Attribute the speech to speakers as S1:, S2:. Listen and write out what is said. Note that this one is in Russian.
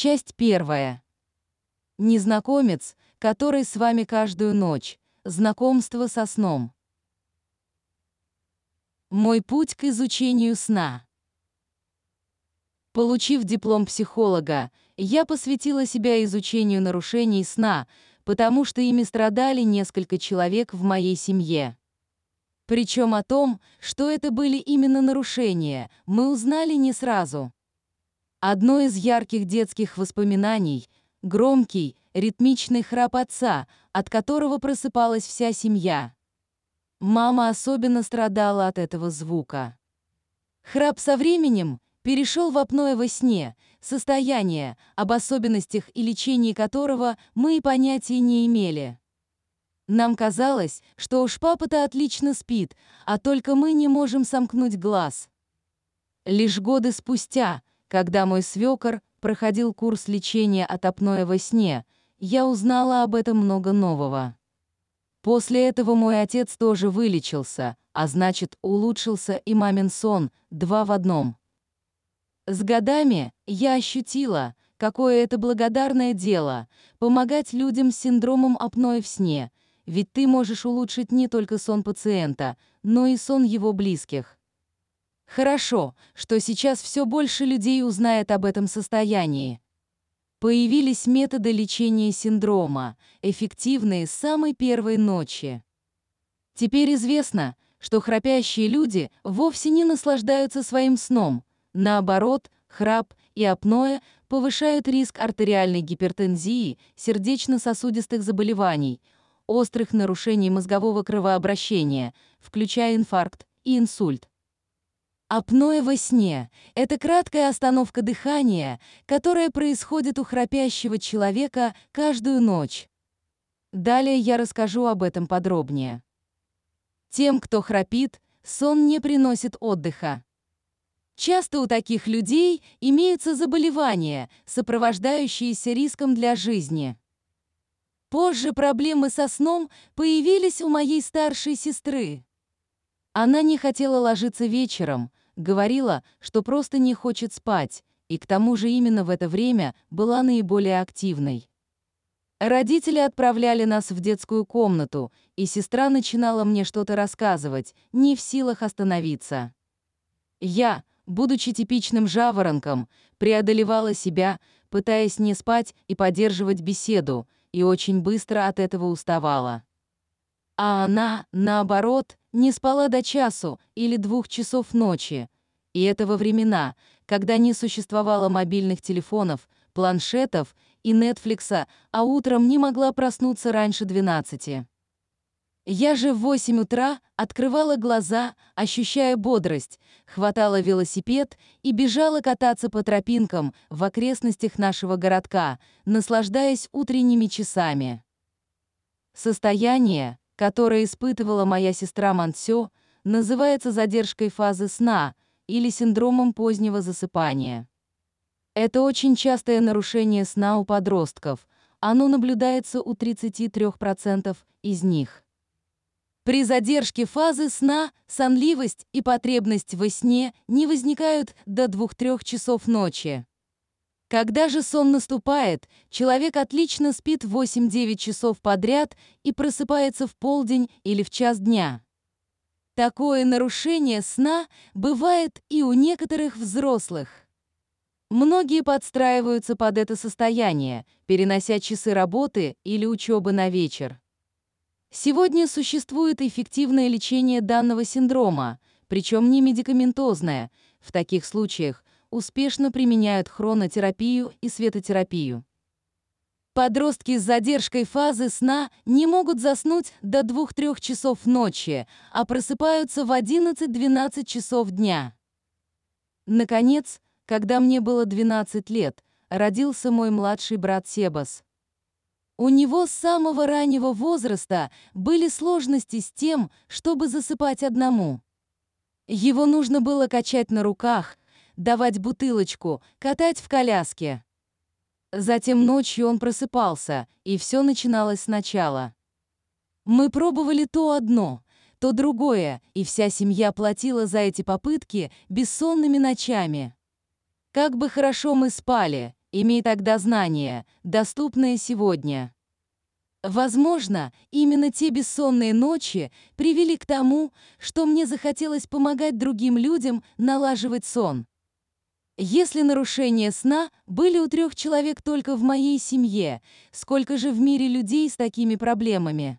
S1: Часть первая. Незнакомец, который с вами каждую ночь. Знакомство со сном. Мой путь к изучению сна. Получив диплом психолога, я посвятила себя изучению нарушений сна, потому что ими страдали несколько человек в моей семье. Причем о том, что это были именно нарушения, мы узнали не сразу. Одно из ярких детских воспоминаний — громкий, ритмичный храп отца, от которого просыпалась вся семья. Мама особенно страдала от этого звука. Храп со временем перешел в апноэ во сне, состояние, об особенностях и лечении которого мы и понятия не имели. Нам казалось, что уж папа-то отлично спит, а только мы не можем сомкнуть глаз. Лишь годы спустя, когда мой свекор проходил курс лечения от апноэ во сне, я узнала об этом много нового. После этого мой отец тоже вылечился, а значит, улучшился и мамин сон, два в одном. С годами я ощутила, какое это благодарное дело — помогать людям с синдромом апноэ в сне, ведь ты можешь улучшить не только сон пациента, но и сон его близких. Хорошо, что сейчас все больше людей узнает об этом состоянии. Появились методы лечения синдрома, эффективные с самой первой ночи. Теперь известно, что храпящие люди вовсе не наслаждаются своим сном. Наоборот, храп и апноэ повышают риск артериальной гипертензии, сердечно-сосудистых заболеваний, острых нарушений мозгового кровообращения, включая инфаркт и инсульт. Апноэ во сне — это краткая остановка дыхания, которая происходит у храпящего человека каждую ночь. Далее я расскажу об этом подробнее. Тем, кто храпит, сон не приносит отдыха. Часто у таких людей имеются заболевания, сопровождающиеся риском для жизни. Позже проблемы со сном появились у моей старшей сестры. Она не хотела ложиться вечером, говорила, что просто не хочет спать, и к тому же именно в это время была наиболее активной. Родители отправляли нас в детскую комнату, и сестра начинала мне что-то рассказывать, не в силах остановиться. Я, будучи типичным жаворонком, преодолевала себя, пытаясь не спать и поддерживать беседу, и очень быстро от этого уставала. А она, наоборот, не спала до часу или двух часов ночи. И это во времена, когда не существовало мобильных телефонов, планшетов и Нетфликса, а утром не могла проснуться раньше 12. Я же в 8 утра открывала глаза, ощущая бодрость, хватала велосипед и бежала кататься по тропинкам в окрестностях нашего городка, наслаждаясь утренними часами. Состояние, которое испытывала моя сестра Мансё, называется задержкой фазы сна или синдромом позднего засыпания. Это очень частое нарушение сна у подростков. Оно наблюдается у 33% из них. При задержке фазы сна сонливость и потребность во сне не возникают до 2-3 часов ночи. Когда же сон наступает, человек отлично спит 8-9 часов подряд и просыпается в полдень или в час дня. Такое нарушение сна бывает и у некоторых взрослых. Многие подстраиваются под это состояние, перенося часы работы или учебы на вечер. Сегодня существует эффективное лечение данного синдрома, причем не медикаментозное. В таких случаях успешно применяют хронотерапию и светотерапию. Подростки с задержкой фазы сна не могут заснуть до 2-3 часов ночи, а просыпаются в 11-12 часов дня. Наконец, когда мне было 12 лет, родился мой младший брат Себас. У него с самого раннего возраста были сложности с тем, чтобы засыпать одному. Его нужно было качать на руках, давать бутылочку, катать в коляске. Затем ночью он просыпался, и все начиналось сначала. Мы пробовали то одно, то другое, и вся семья платила за эти попытки бессонными ночами. Как бы хорошо мы спали, Имей тогда знания, доступные сегодня. Возможно, именно те бессонные ночи привели к тому, что мне захотелось помогать другим людям налаживать сон. Если нарушения сна были у трех человек только в моей семье, сколько же в мире людей с такими проблемами?